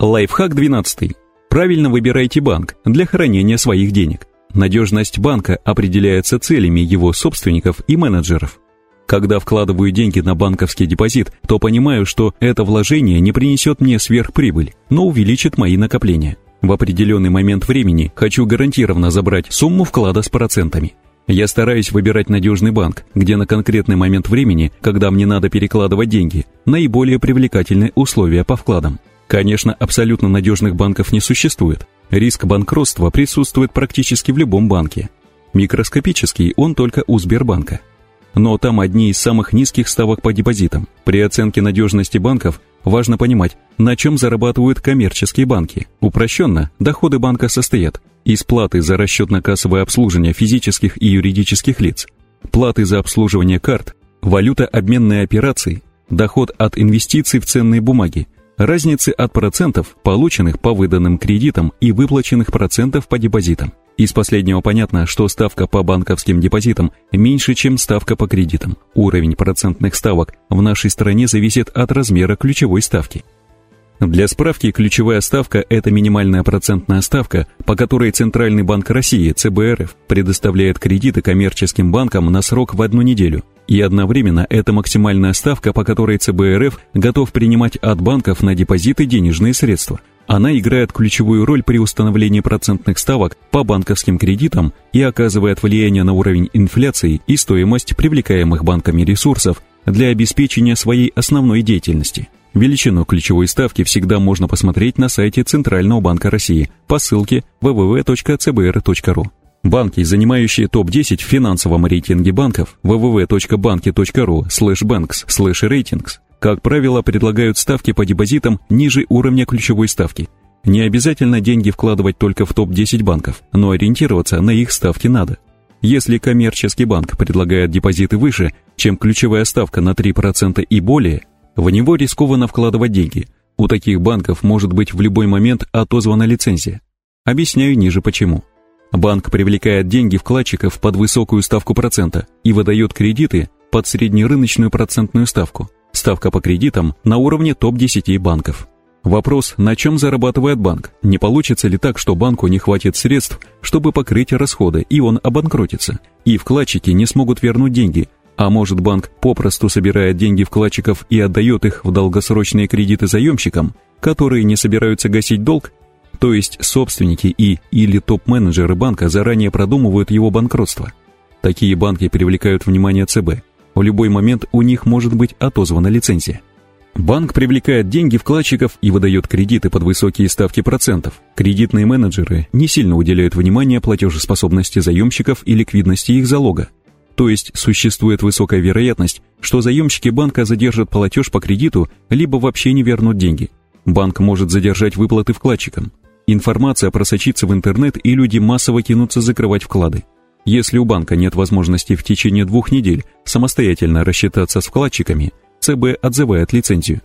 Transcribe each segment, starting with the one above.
Лайфхак 12. Правильно выбирайте банк для хранения своих денег. Надежность банка определяется целями его собственников и менеджеров. Когда вкладываю деньги на банковский депозит, то понимаю, что это вложение не принесет мне сверхприбыль, но увеличит мои накопления. В определенный момент времени хочу гарантированно забрать сумму вклада с процентами. Я стараюсь выбирать надежный банк, где на конкретный момент времени, когда мне надо перекладывать деньги, наиболее привлекательные условия по вкладам. Конечно, абсолютно надежных банков не существует. Риск банкротства присутствует практически в любом банке. Микроскопический он только у Сбербанка. Но там одни из самых низких ставок по депозитам. При оценке надежности банков важно понимать, на чем зарабатывают коммерческие банки. Упрощенно, доходы банка состоят из платы за расчетно-кассовое обслуживание физических и юридических лиц, платы за обслуживание карт, валюта-обменные операции, доход от инвестиций в ценные бумаги, разницы от процентов, полученных по выданным кредитам и выплаченных процентов по депозитам. Из последнего понятно, что ставка по банковским депозитам меньше, чем ставка по кредитам. Уровень процентных ставок в нашей стране зависит от размера ключевой ставки. Для справки, ключевая ставка – это минимальная процентная ставка, по которой Центральный банк России, ЦБРФ, предоставляет кредиты коммерческим банкам на срок в одну неделю. И одновременно это максимальная ставка, по которой ЦБРФ готов принимать от банков на депозиты денежные средства. Она играет ключевую роль при установлении процентных ставок по банковским кредитам и оказывает влияние на уровень инфляции и стоимость привлекаемых банками ресурсов для обеспечения своей основной деятельности – Величину ключевой ставки всегда можно посмотреть на сайте Центрального банка России по ссылке www.cbr.ru. Банки, занимающие топ-10 в финансовом рейтинге банков www.banki.ru banks ratings, как правило, предлагают ставки по депозитам ниже уровня ключевой ставки. Не обязательно деньги вкладывать только в топ-10 банков, но ориентироваться на их ставки надо. Если коммерческий банк предлагает депозиты выше, чем ключевая ставка на 3% и более, в него рискованно вкладывать деньги. У таких банков может быть в любой момент отозвана лицензия. Объясняю ниже почему. Банк привлекает деньги вкладчиков под высокую ставку процента и выдает кредиты под среднерыночную процентную ставку. Ставка по кредитам на уровне топ-10 банков. Вопрос, на чем зарабатывает банк? Не получится ли так, что банку не хватит средств, чтобы покрыть расходы, и он обанкротится, и вкладчики не смогут вернуть деньги, а может банк попросту собирает деньги вкладчиков и отдает их в долгосрочные кредиты заемщикам, которые не собираются гасить долг? То есть собственники и или топ-менеджеры банка заранее продумывают его банкротство. Такие банки привлекают внимание ЦБ. В любой момент у них может быть отозвана лицензия. Банк привлекает деньги вкладчиков и выдает кредиты под высокие ставки процентов. Кредитные менеджеры не сильно уделяют внимания платежеспособности заемщиков и ликвидности их залога. То есть существует высокая вероятность, что заемщики банка задержат платеж по кредиту, либо вообще не вернут деньги. Банк может задержать выплаты вкладчикам. Информация просочится в интернет, и люди массово кинутся закрывать вклады. Если у банка нет возможности в течение двух недель самостоятельно рассчитаться с вкладчиками, ЦБ отзывает лицензию.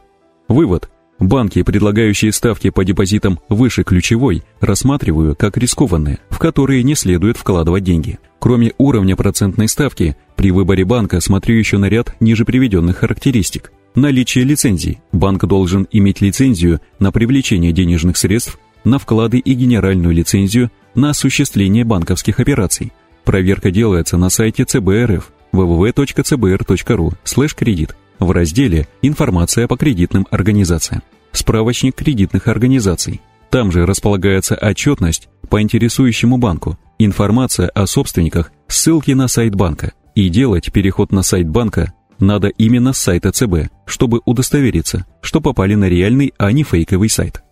Вывод. Банки, предлагающие ставки по депозитам выше ключевой, рассматриваю как рискованные, в которые не следует вкладывать деньги. Кроме уровня процентной ставки, при выборе банка смотрю еще на ряд ниже приведенных характеристик. Наличие лицензии. Банк должен иметь лицензию на привлечение денежных средств, на вклады и генеральную лицензию на осуществление банковских операций. Проверка делается на сайте ЦБРФ www.cbr.ru кредит в разделе «Информация по кредитным организациям». Справочник кредитных организаций. Там же располагается отчетность по интересующему банку, информация о собственниках, ссылки на сайт банка. И делать переход на сайт банка надо именно с сайта ЦБ, чтобы удостовериться, что попали на реальный, а не фейковый сайт.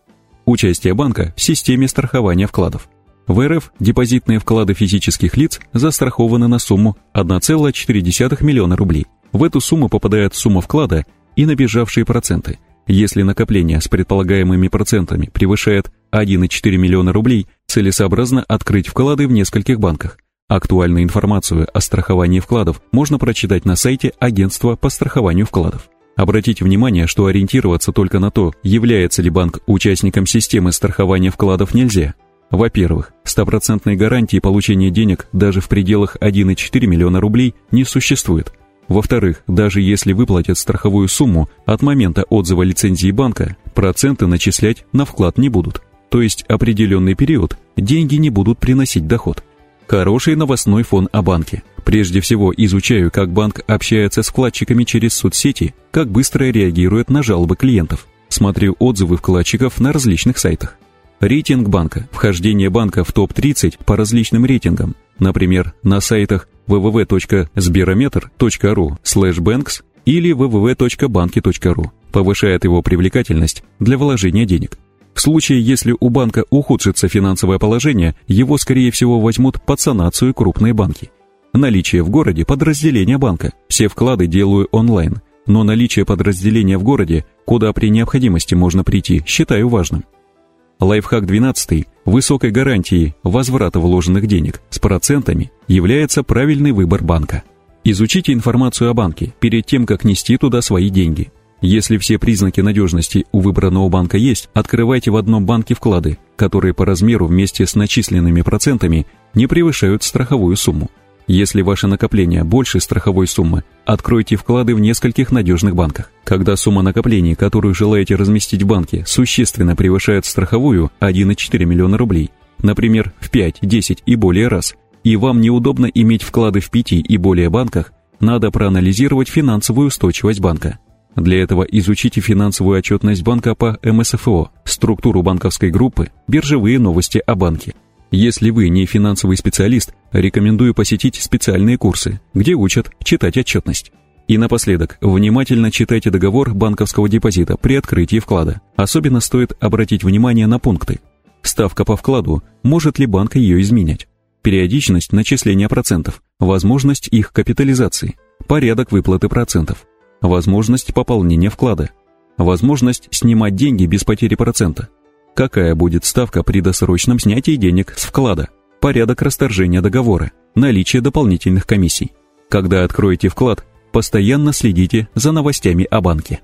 Участие банка в системе страхования вкладов. В РФ депозитные вклады физических лиц застрахованы на сумму 1,4 миллиона рублей. В эту сумму попадает сумма вклада и набежавшие проценты. Если накопление с предполагаемыми процентами превышает 1,4 миллиона рублей, целесообразно открыть вклады в нескольких банках. Актуальную информацию о страховании вкладов можно прочитать на сайте Агентства по страхованию вкладов. Обратите внимание, что ориентироваться только на то, является ли банк участником системы страхования вкладов нельзя. Во-первых, стопроцентной гарантии получения денег даже в пределах 1,4 миллиона рублей не существует – Во-вторых, даже если выплатят страховую сумму от момента отзыва лицензии банка, проценты начислять на вклад не будут. То есть определенный период деньги не будут приносить доход. Хороший новостной фон о банке. Прежде всего изучаю, как банк общается с вкладчиками через соцсети, как быстро реагирует на жалобы клиентов. Смотрю отзывы вкладчиков на различных сайтах. Рейтинг банка. Вхождение банка в топ-30 по различным рейтингам. Например, на сайтах www.sberometer.ru banks или www.banki.ru. Повышает его привлекательность для вложения денег. В случае, если у банка ухудшится финансовое положение, его, скорее всего, возьмут под санацию крупные банки. Наличие в городе подразделения банка. Все вклады делаю онлайн. Но наличие подразделения в городе, куда при необходимости можно прийти, считаю важным. Лайфхак 12 высокой гарантией возврата вложенных денег с процентами является правильный выбор банка. Изучите информацию о банке перед тем, как нести туда свои деньги. Если все признаки надежности у выбранного банка есть, открывайте в одном банке вклады, которые по размеру вместе с начисленными процентами не превышают страховую сумму. Если ваше накопление больше страховой суммы, откройте вклады в нескольких надежных банках. Когда сумма накоплений, которую желаете разместить в банке, существенно превышает страховую 1,4 миллиона рублей, например, в 5, 10 и более раз, и вам неудобно иметь вклады в 5 и более банках, надо проанализировать финансовую устойчивость банка. Для этого изучите финансовую отчетность банка по МСФО, структуру банковской группы, биржевые новости о банке. Если вы не финансовый специалист, рекомендую посетить специальные курсы, где учат читать отчетность. И напоследок, внимательно читайте договор банковского депозита при открытии вклада. Особенно стоит обратить внимание на пункты. Ставка по вкладу, может ли банк ее изменять? Периодичность начисления процентов, возможность их капитализации, порядок выплаты процентов, возможность пополнения вклада, возможность снимать деньги без потери процента, какая будет ставка при досрочном снятии денег с вклада, порядок расторжения договора, наличие дополнительных комиссий. Когда откроете вклад, постоянно следите за новостями о банке.